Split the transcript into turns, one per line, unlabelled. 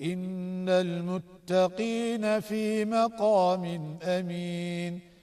إن المتقين في مقام أمين